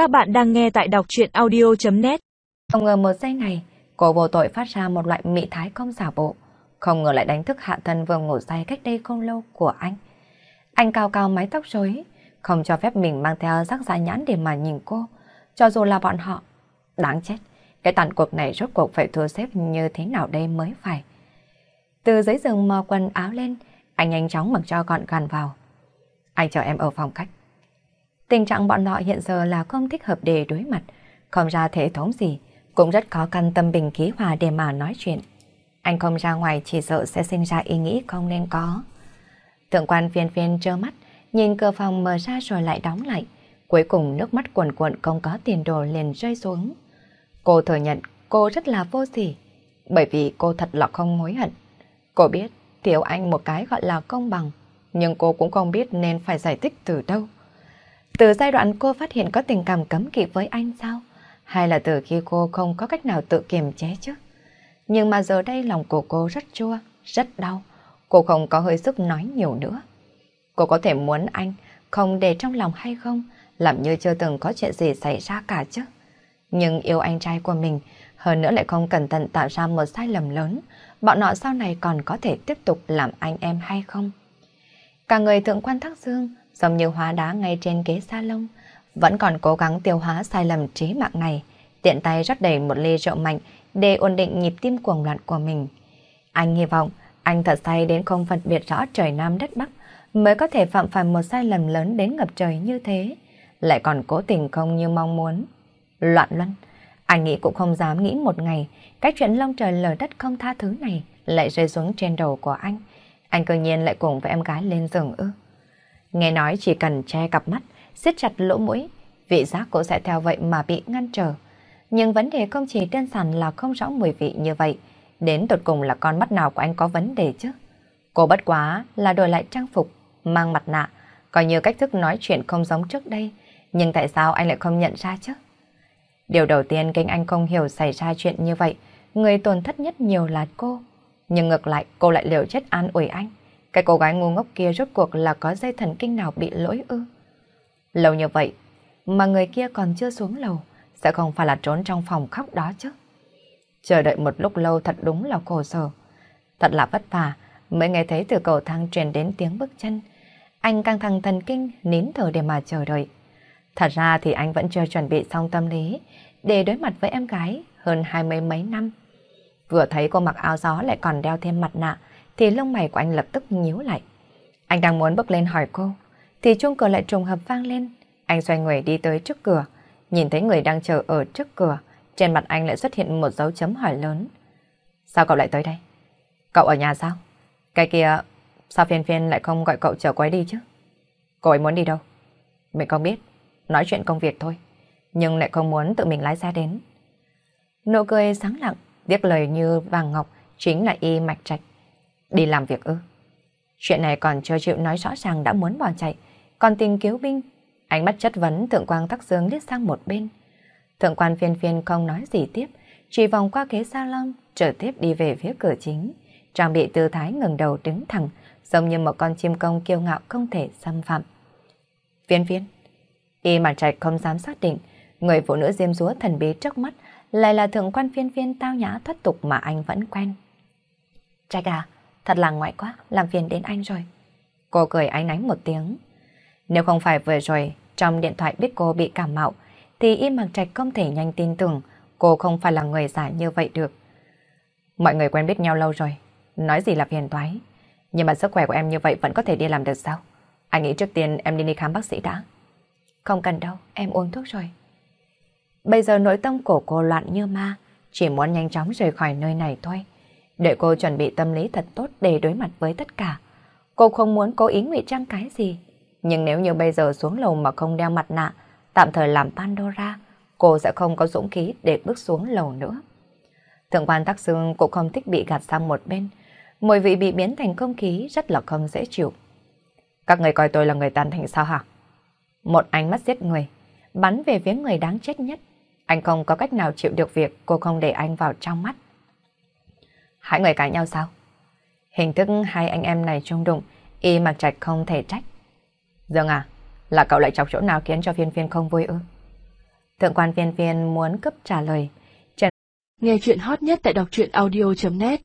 Các bạn đang nghe tại đọc truyện audio.net Không ngờ một giây này, cô vô tội phát ra một loại mị thái không giả bộ. Không ngờ lại đánh thức hạ thân vừa ngủ say cách đây không lâu của anh. Anh cao cao mái tóc rối, không cho phép mình mang theo rắc giá nhãn để mà nhìn cô. Cho dù là bọn họ. Đáng chết, cái tàn cuộc này rốt cuộc phải thua xếp như thế nào đây mới phải. Từ dưới giường mò quần áo lên, anh nhanh chóng mặc cho gọn gàng vào. Anh chờ em ở phòng khách. Tình trạng bọn họ hiện giờ là không thích hợp để đối mặt, không ra thể thống gì, cũng rất khó căn tâm bình khí hòa để mà nói chuyện. Anh không ra ngoài chỉ sợ sẽ sinh ra ý nghĩ không nên có. Thượng quan phiên phiên trơ mắt, nhìn cửa phòng mở ra rồi lại đóng lại. Cuối cùng nước mắt cuồn cuộn không có tiền đồ liền rơi xuống. Cô thừa nhận cô rất là vô sỉ, bởi vì cô thật là không hối hận. Cô biết thiếu anh một cái gọi là công bằng, nhưng cô cũng không biết nên phải giải thích từ đâu. Từ giai đoạn cô phát hiện có tình cảm cấm kỵ với anh sao? Hay là từ khi cô không có cách nào tự kiềm chế chứ? Nhưng mà giờ đây lòng của cô rất chua, rất đau. Cô không có hơi sức nói nhiều nữa. Cô có thể muốn anh không để trong lòng hay không, làm như chưa từng có chuyện gì xảy ra cả chứ. Nhưng yêu anh trai của mình, hơn nữa lại không cẩn thận tạo ra một sai lầm lớn, bọn họ sau này còn có thể tiếp tục làm anh em hay không? Cả người thượng quan thác dương, giống như hóa đá ngay trên ghế salon, vẫn còn cố gắng tiêu hóa sai lầm trí mạng này, tiện tay rót đầy một ly rượu mạnh để ổn định nhịp tim cuồng loạn của mình. Anh hy vọng anh thật say đến không phân biệt rõ trời Nam đất Bắc mới có thể phạm phải một sai lầm lớn đến ngập trời như thế, lại còn cố tình không như mong muốn. Loạn luân, anh nghĩ cũng không dám nghĩ một ngày cái chuyện long trời lở đất không tha thứ này lại rơi xuống trên đầu của anh. Anh cơ nhiên lại cùng với em gái lên giường ư. Nghe nói chỉ cần che cặp mắt, siết chặt lỗ mũi, vị giác cũng sẽ theo vậy mà bị ngăn trở. Nhưng vấn đề không chỉ đơn giản là không rõ mùi vị như vậy, đến tột cùng là con mắt nào của anh có vấn đề chứ. Cô bất quá là đổi lại trang phục, mang mặt nạ, coi như cách thức nói chuyện không giống trước đây, nhưng tại sao anh lại không nhận ra chứ? Điều đầu tiên kinh anh không hiểu xảy ra chuyện như vậy, người tổn thất nhất nhiều là cô. Nhưng ngược lại cô lại liều chết an ủi anh. Cái cô gái ngu ngốc kia rốt cuộc là có dây thần kinh nào bị lỗi ư? Lâu như vậy mà người kia còn chưa xuống lầu, sẽ không phải là trốn trong phòng khóc đó chứ. Chờ đợi một lúc lâu thật đúng là khổ sở. Thật là vất vả mới nghe thấy từ cầu thang truyền đến tiếng bước chân. Anh căng thẳng thần kinh nín thở để mà chờ đợi. Thật ra thì anh vẫn chưa chuẩn bị xong tâm lý để đối mặt với em gái hơn hai mươi mấy năm. Vừa thấy cô mặc áo gió lại còn đeo thêm mặt nạ thì lông mày của anh lập tức nhíu lại. Anh đang muốn bước lên hỏi cô thì chuông cửa lại trùng hợp vang lên. Anh xoay người đi tới trước cửa nhìn thấy người đang chờ ở trước cửa trên mặt anh lại xuất hiện một dấu chấm hỏi lớn. Sao cậu lại tới đây? Cậu ở nhà sao? Cái kia, sao phiên phiên lại không gọi cậu trở quay đi chứ? Cô ấy muốn đi đâu? Mình không biết, nói chuyện công việc thôi, nhưng lại không muốn tự mình lái xe đến. Nụ cười sáng lặng, tiếc lời như vàng ngọc, chính là y mạch trạch. Đi làm việc ư? Chuyện này còn chưa chịu nói rõ ràng đã muốn bỏ chạy, còn tình cứu binh. Ánh mắt chất vấn thượng quan tắc dương liếc sang một bên. Thượng quan phiên phiên không nói gì tiếp, chỉ vòng qua ghế salon, trở tiếp đi về phía cửa chính. Trang bị tư thái ngừng đầu đứng thẳng, giống như một con chim công kiêu ngạo không thể xâm phạm. Phiên phiên, y mặt trạch không dám xác định, người phụ nữ diêm dúa thần bí trước mắt lại là thượng quan phiên phiên tao nhã thoát tục mà anh vẫn quen. Trạch à, thật là ngoại quá, làm phiền đến anh rồi. Cô cười ánh náy một tiếng. Nếu không phải vừa rồi, trong điện thoại biết cô bị cảm mạo, thì im mặc trạch không thể nhanh tin tưởng cô không phải là người giả như vậy được. Mọi người quen biết nhau lâu rồi, nói gì là phiền toái. Nhưng mà sức khỏe của em như vậy vẫn có thể đi làm được sao? Anh nghĩ trước tiên em đi đi khám bác sĩ đã. Không cần đâu, em uống thuốc rồi. Bây giờ nội tâm của cô loạn như ma, chỉ muốn nhanh chóng rời khỏi nơi này thôi. Để cô chuẩn bị tâm lý thật tốt để đối mặt với tất cả. Cô không muốn cố ý ngụy trang cái gì. Nhưng nếu như bây giờ xuống lầu mà không đeo mặt nạ, tạm thời làm Pandora, cô sẽ không có dũng khí để bước xuống lầu nữa. Thượng quan tắc xương cũng không thích bị gạt sang một bên. Mùi vị bị biến thành không khí rất là không dễ chịu. Các người coi tôi là người tàn thành sao hả? Một ánh mắt giết người, bắn về phía người đáng chết nhất. Anh không có cách nào chịu được việc cô không để anh vào trong mắt. Hai người cãi nhau sao? Hình thức hai anh em này trung đụng, y mặc trạch không thể trách. Dương à, là cậu lại chọc chỗ nào khiến cho phiên phiên không vui ư? Thượng quan viên viên muốn cấp trả lời. Nghe chuyện hot nhất tại đọc truyện audio.net